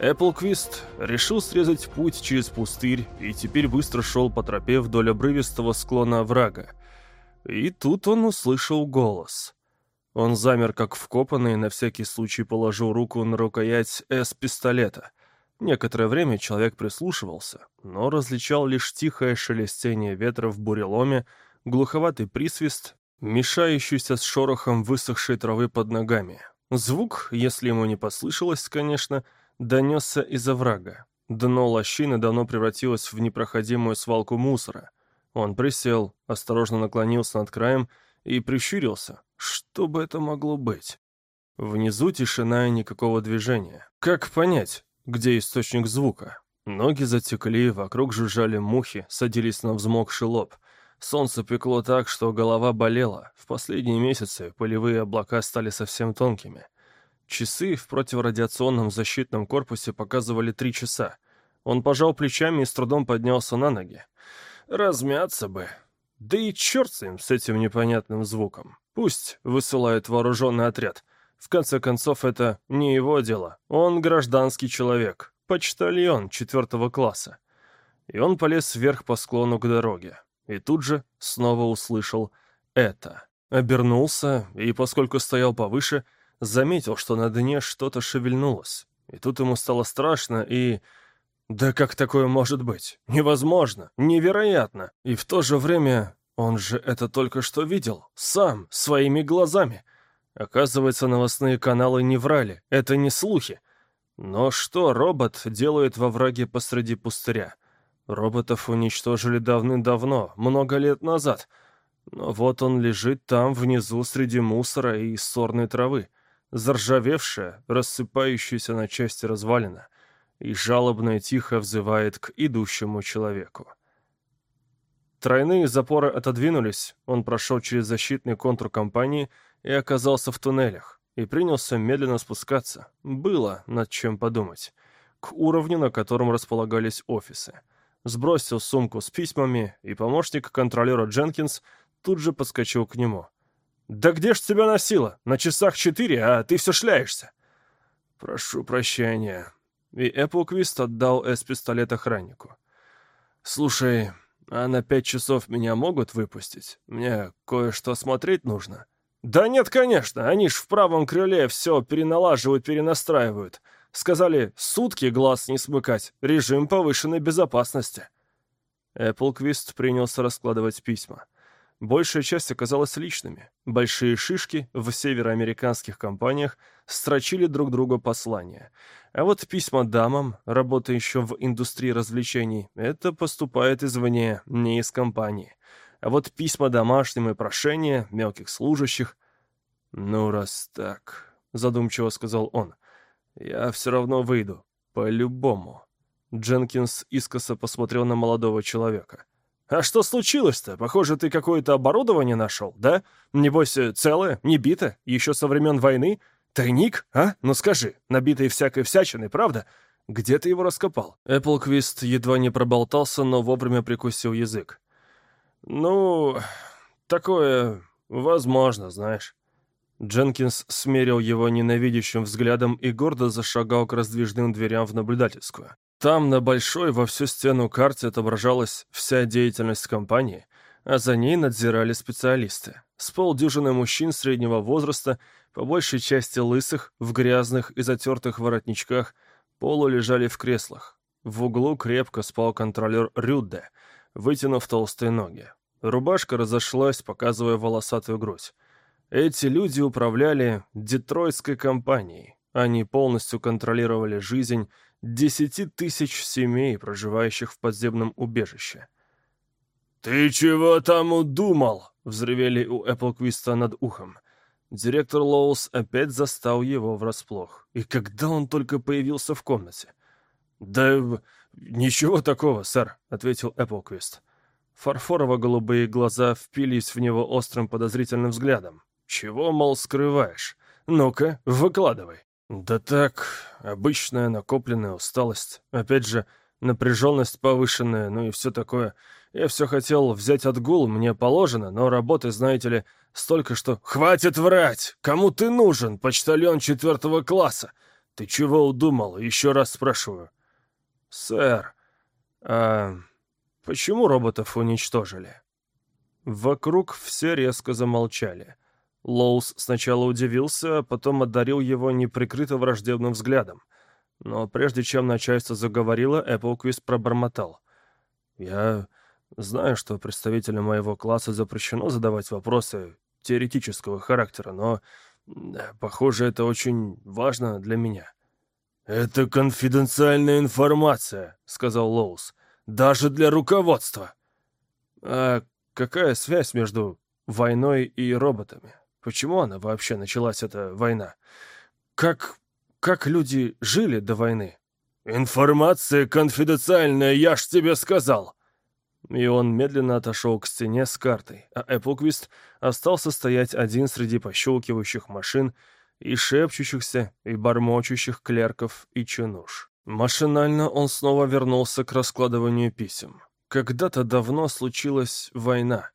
Эпплквист решил срезать путь через пустырь и теперь быстро шел по тропе вдоль обрывистого склона оврага. И тут он услышал голос. Он замер, как вкопанный, на всякий случай положил руку на рукоять С-пистолета. Некоторое время человек прислушивался, но различал лишь тихое шелестение ветра в буреломе, глуховатый присвист, мешающийся с шорохом высохшей травы под ногами. Звук, если ему не послышалось, конечно, донесся из оврага. Дно лощины давно превратилось в непроходимую свалку мусора. Он присел, осторожно наклонился над краем и прищурился. Что бы это могло быть? Внизу тишина и никакого движения. Как понять, где источник звука? Ноги затекли, вокруг жужжали мухи, садились на взмокший лоб. Солнце пекло так, что голова болела. В последние месяцы полевые облака стали совсем тонкими. Часы в противорадиационном защитном корпусе показывали три часа. Он пожал плечами и с трудом поднялся на ноги. Размяться бы. Да и черт с ним, с этим непонятным звуком. Пусть высылают вооруженный отряд. В конце концов, это не его дело. Он гражданский человек, почтальон четвертого класса. И он полез вверх по склону к дороге и тут же снова услышал это. Обернулся, и, поскольку стоял повыше, заметил, что на дне что-то шевельнулось. И тут ему стало страшно, и... Да как такое может быть? Невозможно, невероятно. И в то же время он же это только что видел, сам, своими глазами. Оказывается, новостные каналы не врали, это не слухи. Но что робот делает во враге посреди пустыря? Роботов уничтожили давным-давно, много лет назад. Но вот он лежит там, внизу, среди мусора и сорной травы. Заржавевшая, рассыпающаяся на части развалина. И жалобно и тихо взывает к идущему человеку. Тройные запоры отодвинулись, он прошел через защитный контур компании и оказался в туннелях. И принялся медленно спускаться. Было над чем подумать. К уровню, на котором располагались офисы сбросил сумку с письмами, и помощник контролера Дженкинс тут же подскочил к нему. «Да где ж тебя носило? На часах четыре, а ты все шляешься!» «Прошу прощения». И Эпплквист отдал С-пистолет охраннику. «Слушай, а на пять часов меня могут выпустить? Мне кое-что смотреть нужно». «Да нет, конечно, они ж в правом крыле все переналаживают, перенастраивают. Сказали, сутки глаз не смыкать, режим повышенной безопасности. Эпплквист принялся раскладывать письма. Большая часть оказалась личными. Большие шишки в североамериканских компаниях строчили друг другу послания. А вот письма дамам, работающим в индустрии развлечений, это поступает извне, не из компании. А вот письма домашним и прошения мелких служащих... «Ну, раз так», — задумчиво сказал он, «Я все равно выйду. По-любому». Дженкинс искоса посмотрел на молодого человека. «А что случилось-то? Похоже, ты какое-то оборудование нашел, да? Небось, э, целое, не бито, еще со времен войны? Тайник, а? Ну скажи, набитый всякой всячиной, правда? Где ты его раскопал?» Эпплквист едва не проболтался, но вовремя прикусил язык. «Ну, такое возможно, знаешь». Дженкинс смерил его ненавидящим взглядом и гордо зашагал к раздвижным дверям в наблюдательскую. Там на большой во всю стену карте отображалась вся деятельность компании, а за ней надзирали специалисты. С полдюжины мужчин среднего возраста, по большей части лысых, в грязных и затертых воротничках, полу лежали в креслах. В углу крепко спал контролер Рюдде, вытянув толстые ноги. Рубашка разошлась, показывая волосатую грудь. Эти люди управляли Детройтской компанией. Они полностью контролировали жизнь десяти тысяч семей, проживающих в подземном убежище. «Ты чего там удумал?» — взревели у Эпплквиста над ухом. Директор Лоус опять застал его врасплох. И когда он только появился в комнате? «Да ничего такого, сэр», — ответил Эпплквист. Фарфорово-голубые глаза впились в него острым подозрительным взглядом. «Чего, мол, скрываешь? Ну-ка, выкладывай». «Да так, обычная накопленная усталость. Опять же, напряженность повышенная, ну и все такое. Я все хотел взять отгул, мне положено, но работы, знаете ли, столько, что... «Хватит врать! Кому ты нужен, почтальон четвертого класса? Ты чего удумал? Еще раз спрашиваю. Сэр, а почему роботов уничтожили? Вокруг все резко замолчали. Лоус сначала удивился, а потом одарил его неприкрыто враждебным взглядом. Но прежде чем начальство заговорило, Эпплквист пробормотал. «Я знаю, что представителям моего класса запрещено задавать вопросы теоретического характера, но, похоже, это очень важно для меня». «Это конфиденциальная информация», — сказал Лоус. «Даже для руководства». «А какая связь между войной и роботами?» Почему она вообще началась, эта война? Как... как люди жили до войны? «Информация конфиденциальная, я ж тебе сказал!» И он медленно отошел к стене с картой, а Эпплквист остался стоять один среди пощелкивающих машин и шепчущихся, и бормочущих клерков и чинуш. Машинально он снова вернулся к раскладыванию писем. Когда-то давно случилась война.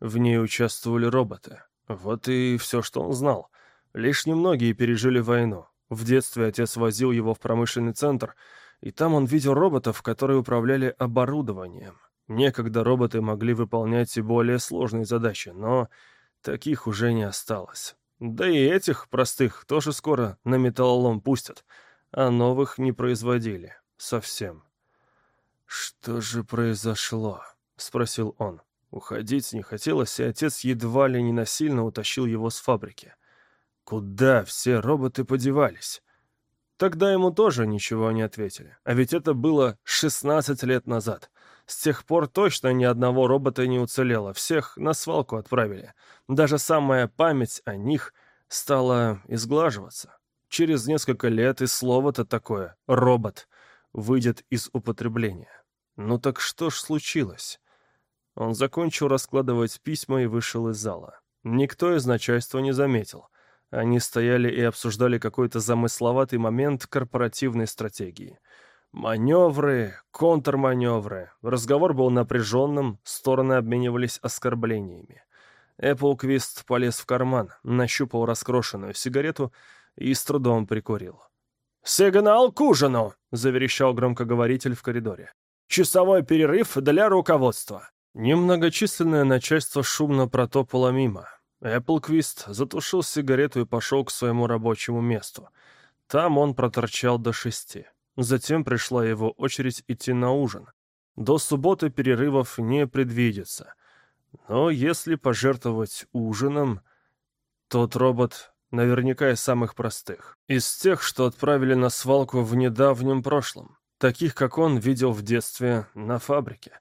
В ней участвовали роботы. Вот и все, что он знал. Лишь немногие пережили войну. В детстве отец возил его в промышленный центр, и там он видел роботов, которые управляли оборудованием. Некогда роботы могли выполнять и более сложные задачи, но таких уже не осталось. Да и этих, простых, тоже скоро на металлолом пустят, а новых не производили. Совсем. «Что же произошло?» — спросил он. Уходить не хотелось, и отец едва ли не насильно утащил его с фабрики. Куда все роботы подевались? Тогда ему тоже ничего не ответили. А ведь это было 16 лет назад. С тех пор точно ни одного робота не уцелело, всех на свалку отправили. Даже самая память о них стала изглаживаться. Через несколько лет и слово-то такое «робот» выйдет из употребления. Ну так что ж случилось? Он закончил раскладывать письма и вышел из зала. Никто из начальства не заметил. Они стояли и обсуждали какой-то замысловатый момент корпоративной стратегии. Маневры, контрманевры. Разговор был напряженным, стороны обменивались оскорблениями. Эпплквист полез в карман, нащупал раскрошенную сигарету и с трудом прикурил. «Сигнал к ужину!» — заверещал громкоговоритель в коридоре. «Часовой перерыв для руководства!» Немногочисленное начальство шумно протопало мимо. Эпплквист затушил сигарету и пошел к своему рабочему месту. Там он проторчал до шести. Затем пришла его очередь идти на ужин. До субботы перерывов не предвидится. Но если пожертвовать ужином, тот робот наверняка из самых простых. Из тех, что отправили на свалку в недавнем прошлом. Таких, как он видел в детстве на фабрике.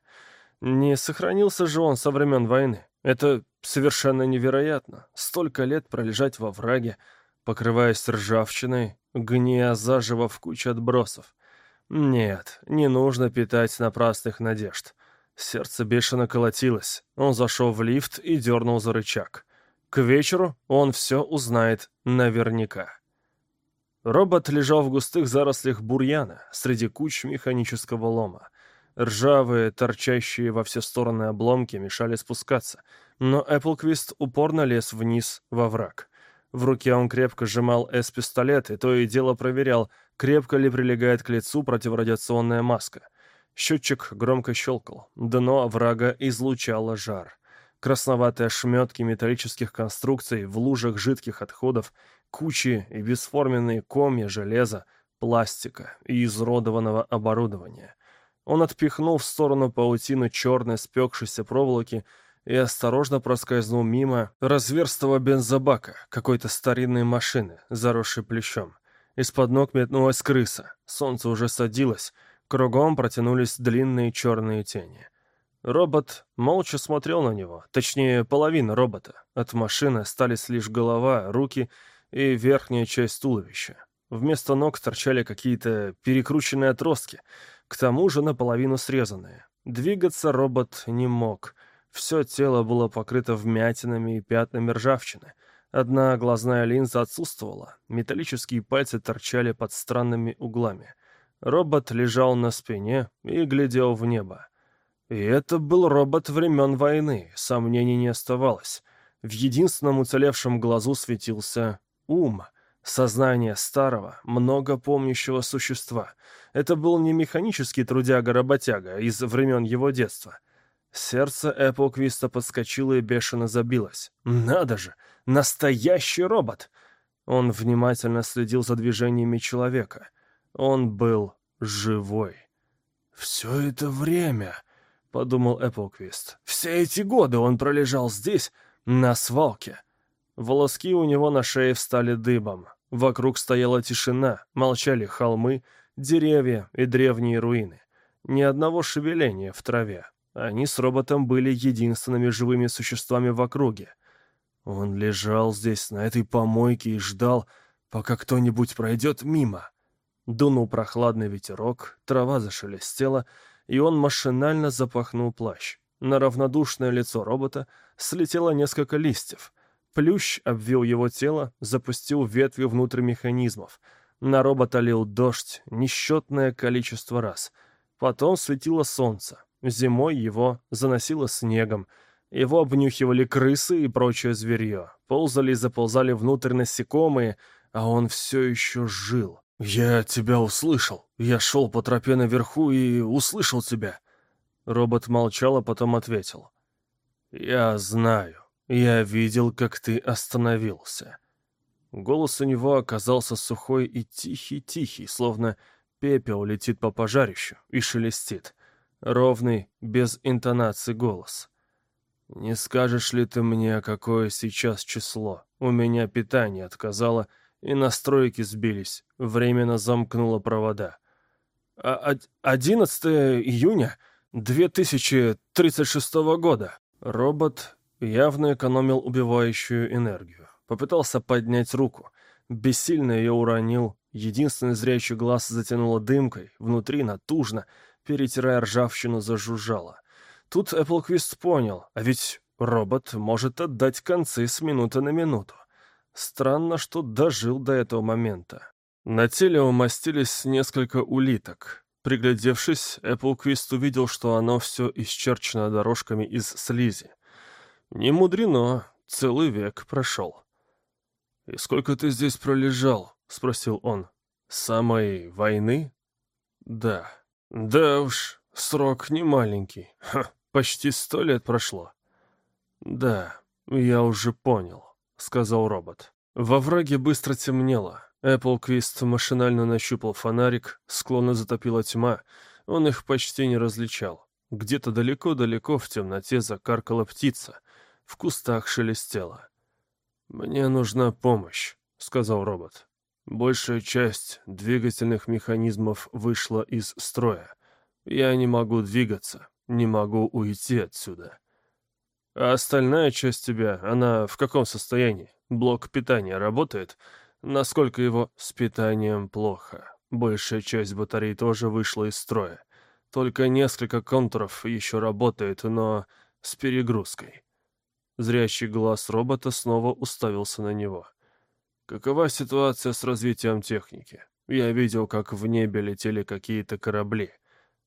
Не сохранился же он со времен войны. Это совершенно невероятно. Столько лет пролежать во враге, покрываясь ржавчиной, гния заживо в куче отбросов. Нет, не нужно питать напрасных надежд. Сердце бешено колотилось. Он зашел в лифт и дернул за рычаг. К вечеру он все узнает наверняка. Робот лежал в густых зарослях бурьяна среди куч механического лома. Ржавые, торчащие во все стороны обломки мешали спускаться, но Эпплквист упорно лез вниз во враг. В руке он крепко сжимал С-пистолет и то и дело проверял, крепко ли прилегает к лицу противорадиационная маска. Счетчик громко щелкал, дно врага излучало жар. Красноватые ошметки металлических конструкций в лужах жидких отходов, кучи и бесформенные комья железа, пластика и изродованного оборудования — он отпихнул в сторону паутину черной спекшейся проволоки и осторожно проскользнул мимо разверстого бензобака какой-то старинной машины, заросшей плечом. Из-под ног метнулась крыса. Солнце уже садилось. Кругом протянулись длинные черные тени. Робот молча смотрел на него, точнее, половина робота. От машины остались лишь голова, руки и верхняя часть туловища. Вместо ног торчали какие-то перекрученные отростки — к тому же наполовину срезанные. Двигаться робот не мог. Все тело было покрыто вмятинами и пятнами ржавчины. Одна глазная линза отсутствовала, металлические пальцы торчали под странными углами. Робот лежал на спине и глядел в небо. И это был робот времен войны, сомнений не оставалось. В единственном уцелевшем глазу светился ум, Сознание старого, много помнящего существа. Это был не механический трудяга-работяга из времен его детства. Сердце Эпплквиста подскочило и бешено забилось. «Надо же! Настоящий робот!» Он внимательно следил за движениями человека. Он был живой. «Все это время», — подумал Эпплквист, — «все эти годы он пролежал здесь, на свалке». Волоски у него на шее встали дыбом. Вокруг стояла тишина, молчали холмы, деревья и древние руины. Ни одного шевеления в траве. Они с роботом были единственными живыми существами в округе. Он лежал здесь, на этой помойке, и ждал, пока кто-нибудь пройдет мимо. Дунул прохладный ветерок, трава зашелестела, и он машинально запахнул плащ. На равнодушное лицо робота слетело несколько листьев. Плющ обвил его тело, запустил ветви внутрь механизмов. На робота лил дождь несчетное количество раз. Потом светило солнце. Зимой его заносило снегом. Его обнюхивали крысы и прочее зверье. Ползали и заползали внутрь насекомые, а он все еще жил. «Я тебя услышал. Я шел по тропе наверху и услышал тебя». Робот молчал, а потом ответил. «Я знаю. Я видел, как ты остановился». Голос у него оказался сухой и тихий-тихий, словно пепел летит по пожарищу и шелестит. Ровный, без интонации голос. «Не скажешь ли ты мне, какое сейчас число? У меня питание отказало, и настройки сбились. Временно замкнуло провода». А «11 июня 2036 года». Робот явно экономил убивающую энергию. Попытался поднять руку. Бессильно ее уронил. Единственный зрячий глаз затянуло дымкой. Внутри натужно — перетирая ржавчину, зажужжала. Тут Эпплквист понял, а ведь робот может отдать концы с минуты на минуту. Странно, что дожил до этого момента. На теле умастились несколько улиток. Приглядевшись, Эпплквист увидел, что оно все исчерчено дорожками из слизи. Не мудрено, целый век прошел. «И сколько ты здесь пролежал?» — спросил он. «С самой войны?» «Да». Да уж, срок не маленький. Ха, почти сто лет прошло. Да, я уже понял, сказал робот. Во враге быстро темнело. Эпплквист машинально нащупал фонарик, склонно затопила тьма. Он их почти не различал. Где-то далеко-далеко в темноте закаркала птица. В кустах шелестело. «Мне нужна помощь», — сказал робот. Большая часть двигательных механизмов вышла из строя. Я не могу двигаться, не могу уйти отсюда. А остальная часть тебя, она в каком состоянии? Блок питания работает? Насколько его с питанием плохо? Большая часть батарей тоже вышла из строя. Только несколько контуров еще работает, но с перегрузкой. Зрящий глаз робота снова уставился на него. Какова ситуация с развитием техники? Я видел, как в небе летели какие-то корабли.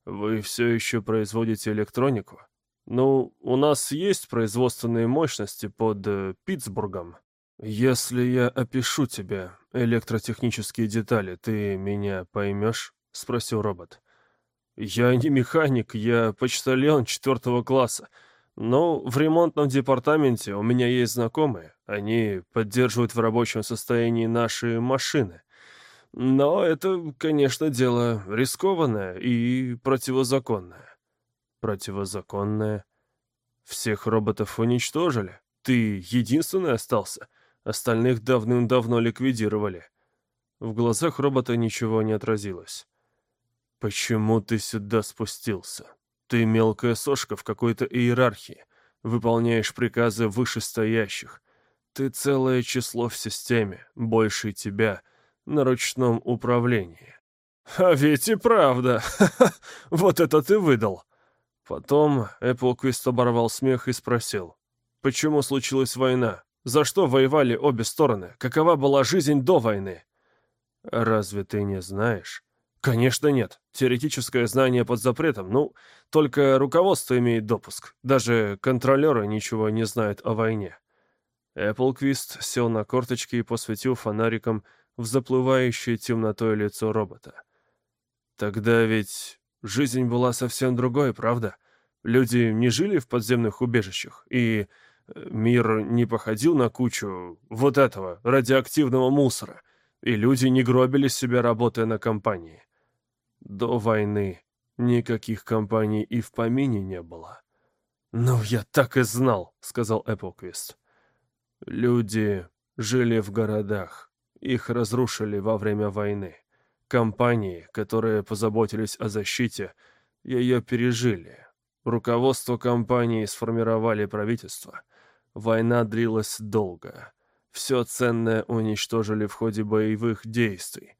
Вы все еще производите электронику? Ну, у нас есть производственные мощности под э, Питтсбургом. Если я опишу тебе электротехнические детали, ты меня поймешь? Спросил робот. Я не механик, я почтальон четвертого класса. Но в ремонтном департаменте у меня есть знакомые. Они поддерживают в рабочем состоянии наши машины. Но это, конечно, дело рискованное и противозаконное. Противозаконное? Всех роботов уничтожили? Ты единственный остался? Остальных давным-давно ликвидировали. В глазах робота ничего не отразилось. «Почему ты сюда спустился?» Ты мелкая сошка в какой-то иерархии, выполняешь приказы вышестоящих. Ты целое число в системе, больше тебя, на ручном управлении. А ведь и правда. Вот это ты выдал. Потом Эпплквист оборвал смех и спросил. Почему случилась война? За что воевали обе стороны? Какова была жизнь до войны? Разве ты не знаешь? Конечно нет. Теоретическое знание под запретом. Ну, только руководство имеет допуск. Даже контролеры ничего не знают о войне. Эпплквист сел на корточки и посветил фонариком в заплывающее темнотой лицо робота. Тогда ведь жизнь была совсем другой, правда? Люди не жили в подземных убежищах, и э, мир не походил на кучу вот этого радиоактивного мусора, и люди не гробили себя, работая на компании. До войны никаких компаний и в помине не было. «Ну, я так и знал», — сказал Эпплквист. «Люди жили в городах. Их разрушили во время войны. Компании, которые позаботились о защите, ее пережили. Руководство компании сформировали правительство. Война длилась долго. Все ценное уничтожили в ходе боевых действий.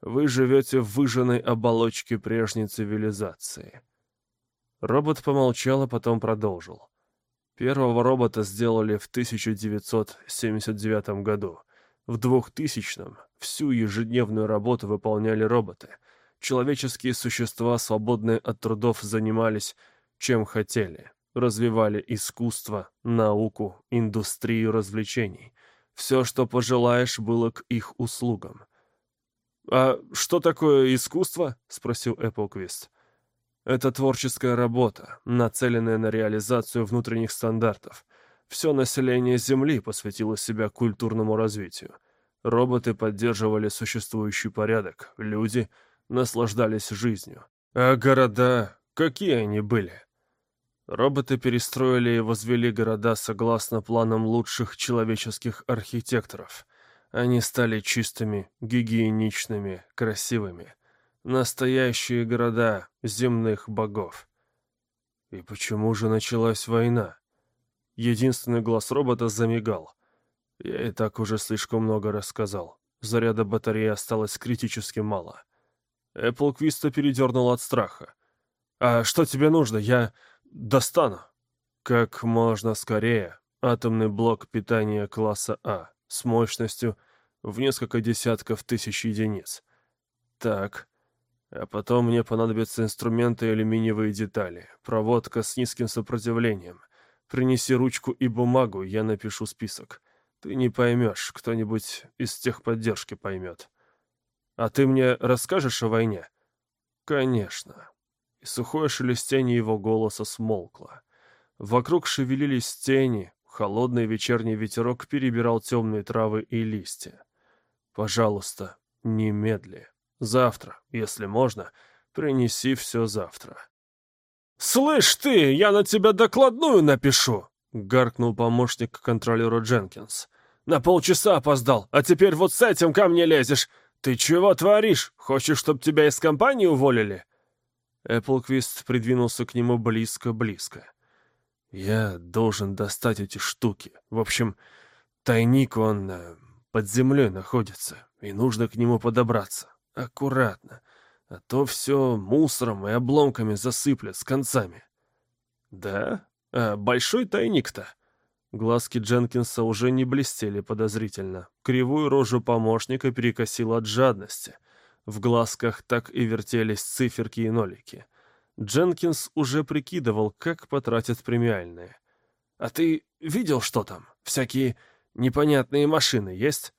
Вы живете в выжженной оболочке прежней цивилизации. Робот помолчал, а потом продолжил. Первого робота сделали в 1979 году. В 2000-м всю ежедневную работу выполняли роботы. Человеческие существа, свободные от трудов, занимались чем хотели. Развивали искусство, науку, индустрию развлечений. Все, что пожелаешь, было к их услугам. «А что такое искусство?» — спросил Эпплквист. «Это творческая работа, нацеленная на реализацию внутренних стандартов. Все население Земли посвятило себя культурному развитию. Роботы поддерживали существующий порядок, люди наслаждались жизнью. А города, какие они были?» Роботы перестроили и возвели города согласно планам лучших человеческих архитекторов — они стали чистыми, гигиеничными, красивыми. Настоящие города земных богов. И почему же началась война? Единственный глаз робота замигал. Я и так уже слишком много рассказал. Заряда батареи осталось критически мало. Эппл Квиста передернул от страха. «А что тебе нужно? Я достану». «Как можно скорее. Атомный блок питания класса А с мощностью в несколько десятков тысяч единиц. Так, а потом мне понадобятся инструменты и алюминиевые детали, проводка с низким сопротивлением. Принеси ручку и бумагу, я напишу список. Ты не поймешь, кто-нибудь из техподдержки поймет. А ты мне расскажешь о войне? Конечно. И сухое шелестение его голоса смолкло. Вокруг шевелились тени, Холодный вечерний ветерок перебирал темные травы и листья. «Пожалуйста, немедли. Завтра, если можно, принеси все завтра». «Слышь ты, я на тебя докладную напишу!» — гаркнул помощник контролера Дженкинс. «На полчаса опоздал, а теперь вот с этим ко мне лезешь. Ты чего творишь? Хочешь, чтобы тебя из компании уволили?» Эпплквист придвинулся к нему близко-близко. Я должен достать эти штуки. В общем, тайник, он э, под землей находится, и нужно к нему подобраться. Аккуратно. А то все мусором и обломками засыплет с концами. Да? А большой тайник-то? Глазки Дженкинса уже не блестели подозрительно. Кривую рожу помощника перекосило от жадности. В глазках так и вертелись циферки и нолики — Дженкинс уже прикидывал, как потратят премиальные. «А ты видел, что там? Всякие непонятные машины есть?»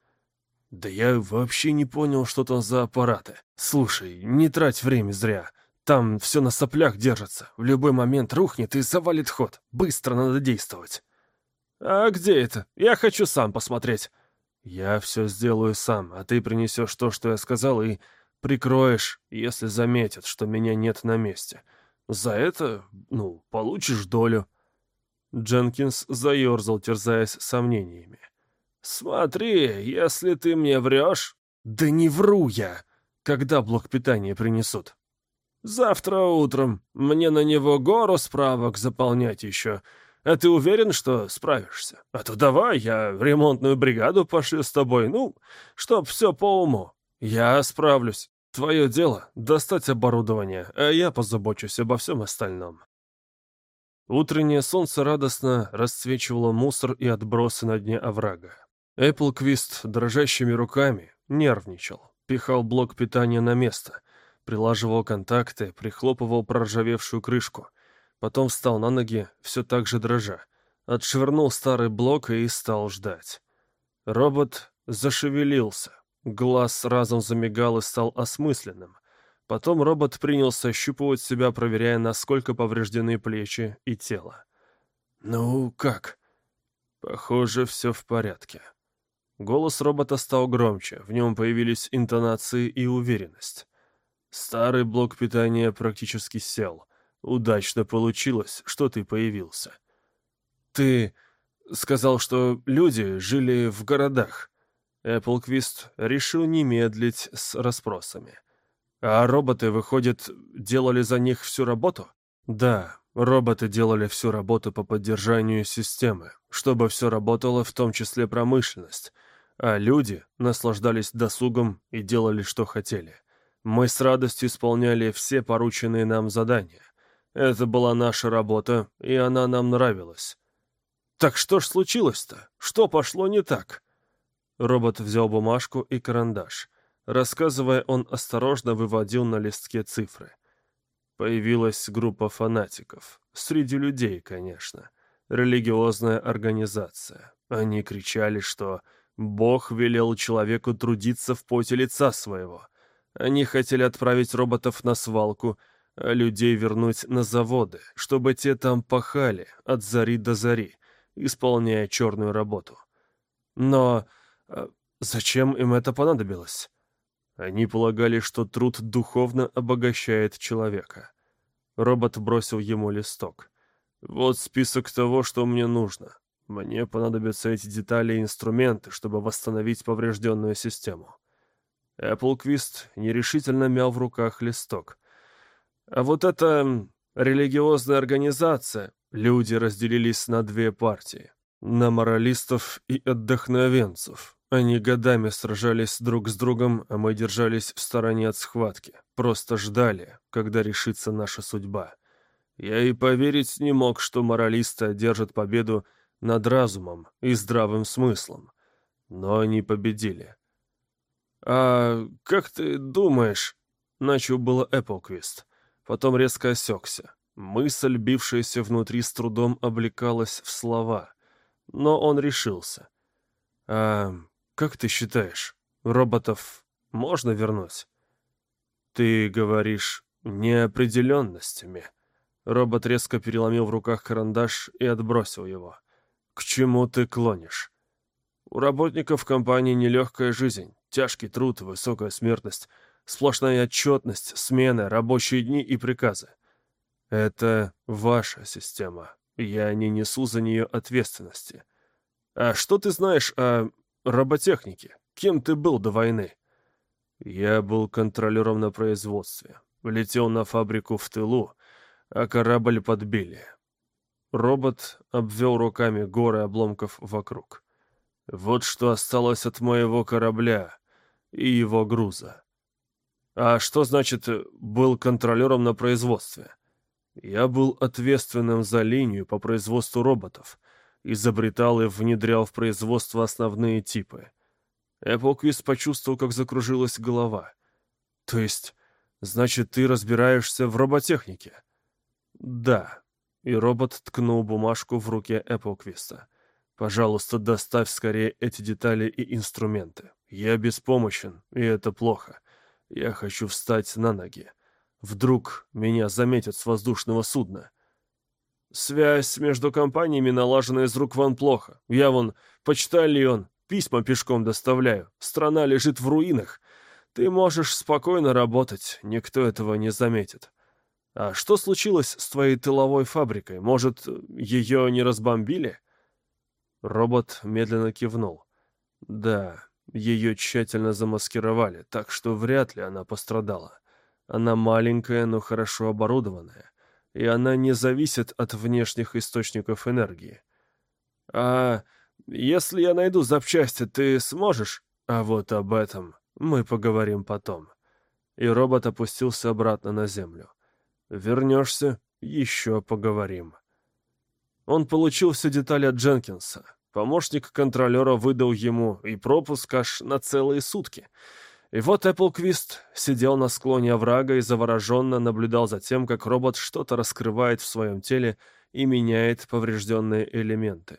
«Да я вообще не понял, что там за аппараты. Слушай, не трать время зря. Там все на соплях держится. В любой момент рухнет и завалит ход. Быстро надо действовать». «А где это? Я хочу сам посмотреть». «Я все сделаю сам, а ты принесешь то, что я сказал, и Прикроешь, если заметят, что меня нет на месте. За это, ну, получишь долю». Дженкинс заерзал, терзаясь сомнениями. «Смотри, если ты мне врешь...» «Да не вру я! Когда блок питания принесут?» «Завтра утром. Мне на него гору справок заполнять еще. А ты уверен, что справишься? А то давай, я ремонтную бригаду пошлю с тобой, ну, чтоб все по уму». «Я справлюсь. Твое дело — достать оборудование, а я позабочусь обо всем остальном». Утреннее солнце радостно расцвечивало мусор и отбросы на дне оврага. Эпплквист дрожащими руками нервничал, пихал блок питания на место, прилаживал контакты, прихлопывал проржавевшую крышку. Потом встал на ноги, все так же дрожа, отшвырнул старый блок и стал ждать. Робот зашевелился, Глаз разом замигал и стал осмысленным. Потом робот принялся ощупывать себя, проверяя, насколько повреждены плечи и тело. «Ну, как?» «Похоже, все в порядке». Голос робота стал громче, в нем появились интонации и уверенность. Старый блок питания практически сел. Удачно получилось, что ты появился. Ты сказал, что люди жили в городах. Эпплквист решил не медлить с расспросами. А роботы, выходит, делали за них всю работу? Да, роботы делали всю работу по поддержанию системы, чтобы все работало, в том числе промышленность. А люди наслаждались досугом и делали, что хотели. Мы с радостью исполняли все порученные нам задания. Это была наша работа, и она нам нравилась. Так что ж случилось-то? Что пошло не так? Робот взял бумажку и карандаш. Рассказывая, он осторожно выводил на листке цифры. Появилась группа фанатиков. Среди людей, конечно. Религиозная организация. Они кричали, что Бог велел человеку трудиться в поте лица своего. Они хотели отправить роботов на свалку, а людей вернуть на заводы, чтобы те там пахали от зари до зари, исполняя черную работу. Но зачем им это понадобилось? Они полагали, что труд духовно обогащает человека. Робот бросил ему листок. «Вот список того, что мне нужно. Мне понадобятся эти детали и инструменты, чтобы восстановить поврежденную систему». Эпплквист нерешительно мял в руках листок. «А вот эта религиозная организация...» Люди разделились на две партии. На моралистов и отдохновенцев. Они годами сражались друг с другом, а мы держались в стороне от схватки. Просто ждали, когда решится наша судьба. Я и поверить не мог, что моралисты одержат победу над разумом и здравым смыслом. Но они победили. «А как ты думаешь?» — начал было Эпплквист. Потом резко осекся. Мысль, бившаяся внутри, с трудом облекалась в слова. Но он решился. «А как ты считаешь, роботов можно вернуть? Ты говоришь неопределенностями. Робот резко переломил в руках карандаш и отбросил его. К чему ты клонишь? У работников компании нелегкая жизнь, тяжкий труд, высокая смертность, сплошная отчетность, смены, рабочие дни и приказы. Это ваша система. Я не несу за нее ответственности. А что ты знаешь о роботехники. Кем ты был до войны?» «Я был контролером на производстве. Летел на фабрику в тылу, а корабль подбили». Робот обвел руками горы обломков вокруг. «Вот что осталось от моего корабля и его груза». «А что значит «был контролером на производстве»?» «Я был ответственным за линию по производству роботов» изобретал и внедрял в производство основные типы. Эпоквист почувствовал, как закружилась голова. «То есть, значит, ты разбираешься в роботехнике?» «Да». И робот ткнул бумажку в руке Эпоквиста. «Пожалуйста, доставь скорее эти детали и инструменты. Я беспомощен, и это плохо. Я хочу встать на ноги. Вдруг меня заметят с воздушного судна. Связь между компаниями налажена из рук вон плохо. Я вон почтальон, письма пешком доставляю. Страна лежит в руинах. Ты можешь спокойно работать, никто этого не заметит. А что случилось с твоей тыловой фабрикой? Может, ее не разбомбили? Робот медленно кивнул. Да, ее тщательно замаскировали, так что вряд ли она пострадала. Она маленькая, но хорошо оборудованная и она не зависит от внешних источников энергии. А если я найду запчасти, ты сможешь? А вот об этом мы поговорим потом. И робот опустился обратно на землю. Вернешься, еще поговорим. Он получил все детали от Дженкинса. Помощник контролера выдал ему и пропуск аж на целые сутки — и вот Эпплквист сидел на склоне оврага и завороженно наблюдал за тем, как робот что-то раскрывает в своем теле и меняет поврежденные элементы.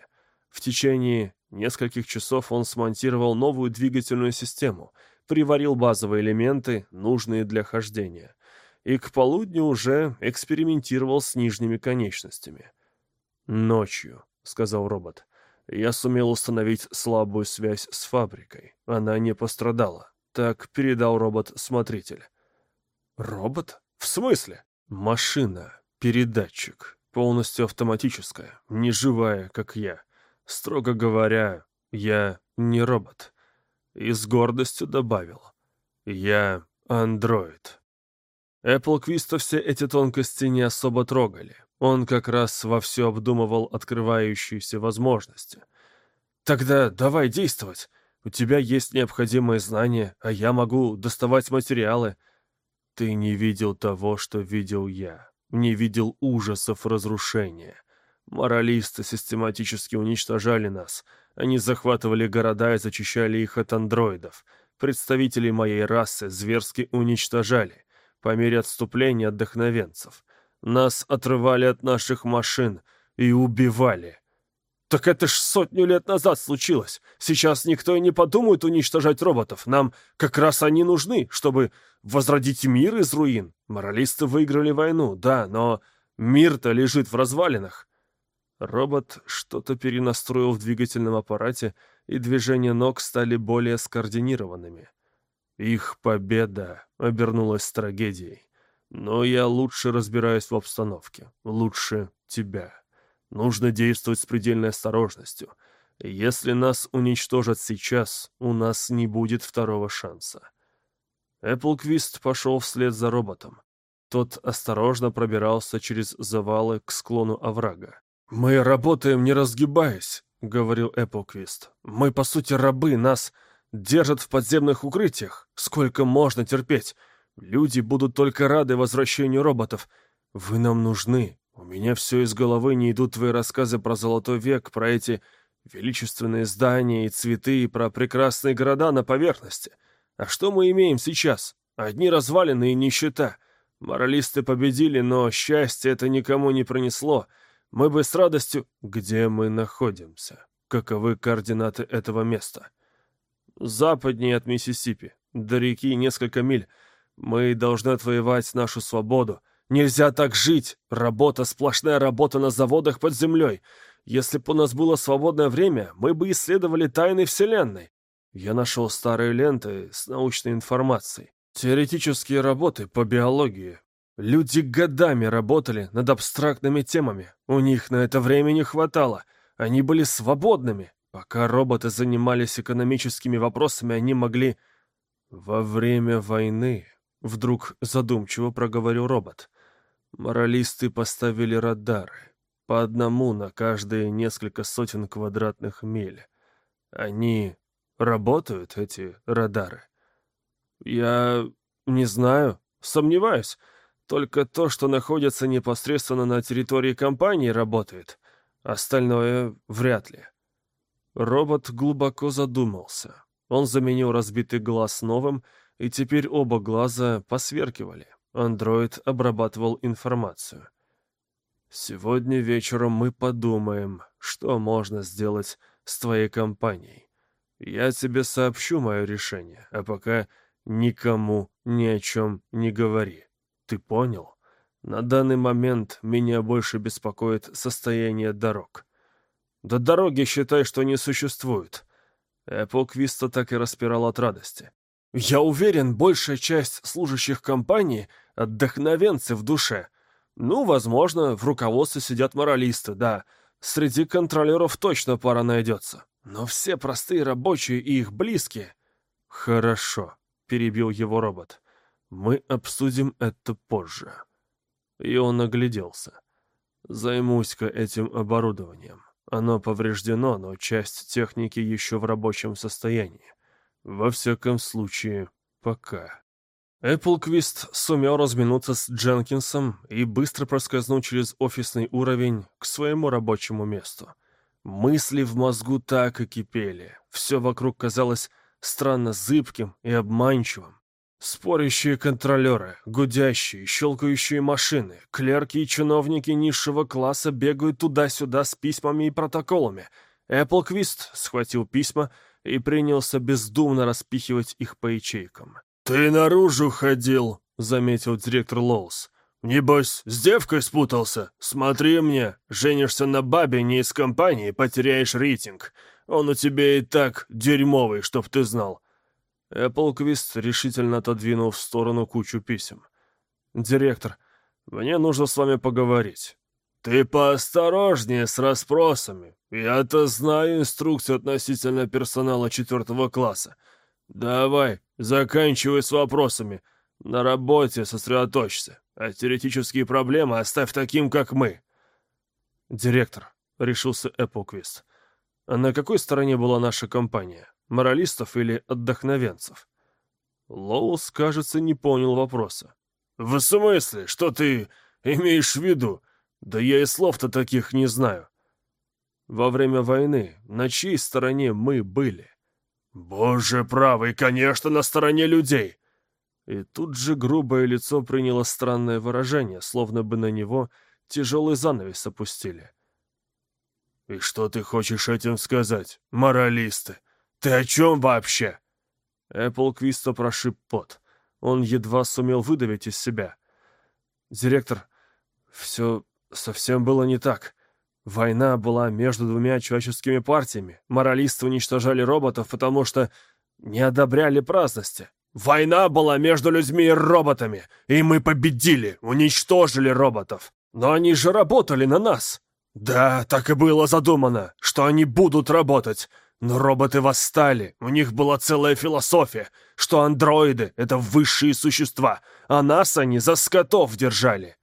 В течение нескольких часов он смонтировал новую двигательную систему, приварил базовые элементы, нужные для хождения. И к полудню уже экспериментировал с нижними конечностями. «Ночью», — сказал робот, — «я сумел установить слабую связь с фабрикой. Она не пострадала». Так передал робот-смотритель. «Робот? В смысле?» «Машина, передатчик, полностью автоматическая, не живая, как я. Строго говоря, я не робот». И с гордостью добавил. «Я андроид». Эпплквиста все эти тонкости не особо трогали. Он как раз вовсю обдумывал открывающиеся возможности. «Тогда давай действовать. У тебя есть необходимые знания, а я могу доставать материалы». «Ты не видел того, что видел я. Не видел ужасов разрушения. Моралисты систематически уничтожали нас. Они захватывали города и зачищали их от андроидов. Представителей моей расы зверски уничтожали по мере отступления отдохновенцев. Нас отрывали от наших машин и убивали. Так это ж сотню лет назад случилось. Сейчас никто и не подумает уничтожать роботов. Нам как раз они нужны, чтобы возродить мир из руин. Моралисты выиграли войну, да, но мир-то лежит в развалинах. Робот что-то перенастроил в двигательном аппарате, и движения ног стали более скоординированными. Их победа обернулась трагедией. Но я лучше разбираюсь в обстановке. Лучше тебя. Нужно действовать с предельной осторожностью. Если нас уничтожат сейчас, у нас не будет второго шанса. Эпплквист пошел вслед за роботом. Тот осторожно пробирался через завалы к склону оврага. «Мы работаем, не разгибаясь», — говорил Эпплквист. «Мы, по сути, рабы, нас Держат в подземных укрытиях. Сколько можно терпеть? Люди будут только рады возвращению роботов. Вы нам нужны. У меня все из головы не идут твои рассказы про Золотой век, про эти величественные здания и цветы, и про прекрасные города на поверхности. А что мы имеем сейчас? Одни развалины и нищета. Моралисты победили, но счастье это никому не принесло. Мы бы с радостью... Где мы находимся? Каковы координаты этого места? западнее от Миссисипи. До реки несколько миль. Мы должны отвоевать нашу свободу. Нельзя так жить. Работа, сплошная работа на заводах под землей. Если бы у нас было свободное время, мы бы исследовали тайны Вселенной. Я нашел старые ленты с научной информацией. Теоретические работы по биологии. Люди годами работали над абстрактными темами. У них на это времени хватало. Они были свободными. Пока роботы занимались экономическими вопросами, они могли... Во время войны, вдруг задумчиво проговорил робот, моралисты поставили радары, по одному на каждые несколько сотен квадратных миль. Они работают, эти радары? Я не знаю, сомневаюсь. Только то, что находится непосредственно на территории компании, работает. Остальное вряд ли. Робот глубоко задумался. Он заменил разбитый глаз новым, и теперь оба глаза посверкивали. Андроид обрабатывал информацию. «Сегодня вечером мы подумаем, что можно сделать с твоей компанией. Я тебе сообщу мое решение, а пока никому ни о чем не говори. Ты понял? На данный момент меня больше беспокоит состояние дорог. Да дороги, считай, что не существует. Эпоквиста так и распирал от радости. Я уверен, большая часть служащих компании — отдохновенцы в душе. Ну, возможно, в руководстве сидят моралисты, да. Среди контролеров точно пара найдется. Но все простые рабочие и их близкие... Хорошо, — перебил его робот. Мы обсудим это позже. И он огляделся. Займусь-ка этим оборудованием. Оно повреждено, но часть техники еще в рабочем состоянии. Во всяком случае, пока. Эпплквист сумел разминуться с Дженкинсом и быстро проскользнул через офисный уровень к своему рабочему месту. Мысли в мозгу так и кипели. Все вокруг казалось странно зыбким и обманчивым. Спорящие контролеры, гудящие, щелкающие машины, клерки и чиновники низшего класса бегают туда-сюда с письмами и протоколами. Эпплквист схватил письма и принялся бездумно распихивать их по ячейкам. «Ты наружу ходил», — заметил директор Лоус. «Небось, с девкой спутался? Смотри мне, женишься на бабе не из компании, потеряешь рейтинг. Он у тебя и так дерьмовый, чтоб ты знал». Эпплквист решительно отодвинул в сторону кучу писем. «Директор, мне нужно с вами поговорить». «Ты поосторожнее с расспросами. Я-то знаю инструкцию относительно персонала четвертого класса. Давай, заканчивай с вопросами. На работе сосредоточься, а теоретические проблемы оставь таким, как мы». «Директор», — решился Эпплквист, — «а на какой стороне была наша компания? Моралистов или отдохновенцев?» Лоус, кажется, не понял вопроса. «В смысле? Что ты имеешь в виду? Да я и слов-то таких не знаю». «Во время войны на чьей стороне мы были?» «Боже правый, конечно, на стороне людей!» И тут же грубое лицо приняло странное выражение, словно бы на него тяжелый занавес опустили. «И что ты хочешь этим сказать, моралисты? Ты о чем вообще?» Эпплквиста прошиб пот. Он едва сумел выдавить из себя. «Директор, все совсем было не так. Война была между двумя человеческими партиями. Моралисты уничтожали роботов, потому что не одобряли праздности. Война была между людьми и роботами, и мы победили, уничтожили роботов. Но они же работали на нас. Да, так и было задумано, что они будут работать. Но роботы восстали, у них была целая философия, что андроиды — это высшие существа, а нас они за скотов держали.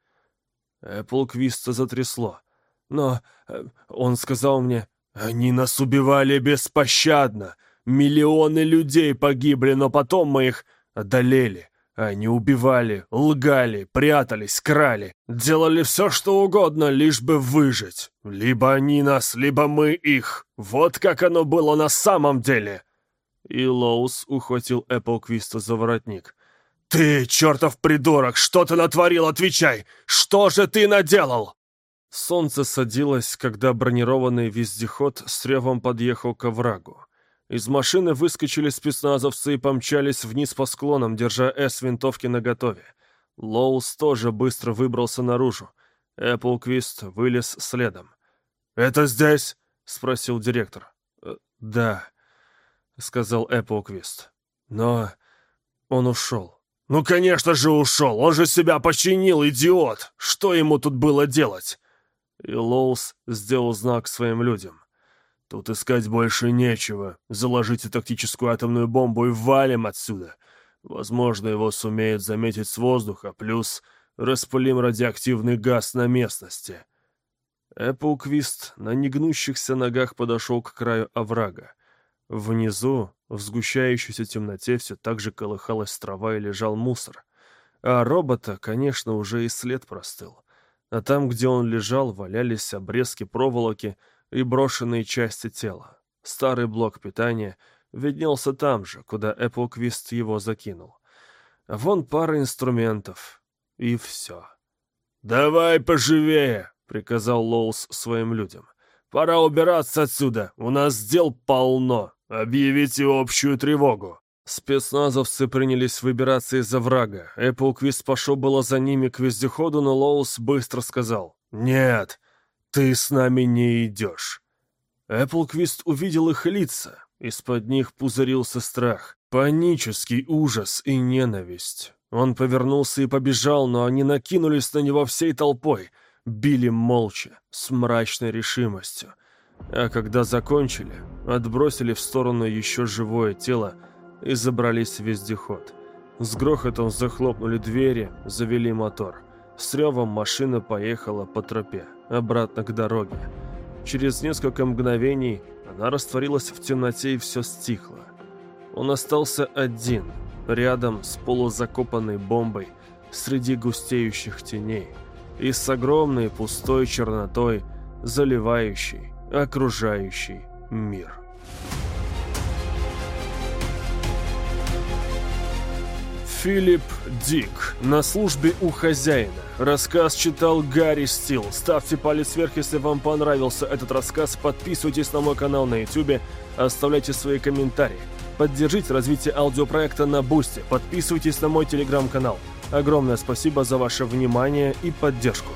Эпплквиста затрясло. Но э, он сказал мне, они нас убивали беспощадно. Миллионы людей погибли, но потом мы их одолели. Они убивали, лгали, прятались, крали, делали все, что угодно, лишь бы выжить. Либо они нас, либо мы их. Вот как оно было на самом деле. И Лоус ухватил Эпплквиста за воротник. «Ты, чертов придурок, что ты натворил, отвечай! Что же ты наделал?» Солнце садилось, когда бронированный вездеход с ревом подъехал к оврагу. Из машины выскочили спецназовцы и помчались вниз по склонам, держа С-винтовки наготове. Лоус тоже быстро выбрался наружу. Эпплквист вылез следом. «Это здесь?» — спросил директор. «Э, «Да», — сказал Эпплквист. «Но он ушел». «Ну, конечно же, ушел! Он же себя починил, идиот! Что ему тут было делать?» И Лоус сделал знак своим людям. Тут искать больше нечего. Заложите тактическую атомную бомбу и валим отсюда. Возможно, его сумеют заметить с воздуха, плюс распылим радиоактивный газ на местности. Эпплквист на негнущихся ногах подошел к краю оврага. Внизу, в сгущающейся темноте, все так же колыхалась трава и лежал мусор. А робота, конечно, уже и след простыл. А там, где он лежал, валялись обрезки проволоки — и брошенные части тела. Старый блок питания виднелся там же, куда Эпплквист его закинул. Вон пара инструментов. И все. «Давай поживее!» — приказал Лоус своим людям. «Пора убираться отсюда. У нас дел полно. Объявите общую тревогу». Спецназовцы принялись выбираться из-за врага. Эпплквист пошел было за ними к вездеходу, но Лоус быстро сказал. «Нет, «Ты с нами не идешь». Эпплквист увидел их лица. Из-под них пузырился страх, панический ужас и ненависть. Он повернулся и побежал, но они накинулись на него всей толпой, били молча, с мрачной решимостью. А когда закончили, отбросили в сторону еще живое тело и забрались в вездеход. С грохотом захлопнули двери, завели мотор. С ревом машина поехала по тропе обратно к дороге. Через несколько мгновений она растворилась в темноте и все стихло. Он остался один, рядом с полузакопанной бомбой, среди густеющих теней и с огромной пустой чернотой, заливающей окружающий мир. Филипп Дик на службе у хозяина. Рассказ читал Гарри Стил. Ставьте палец вверх, если вам понравился этот рассказ. Подписывайтесь на мой канал на YouTube. Оставляйте свои комментарии. Поддержите развитие аудиопроекта на Бусте. Подписывайтесь на мой телеграм-канал. Огромное спасибо за ваше внимание и поддержку.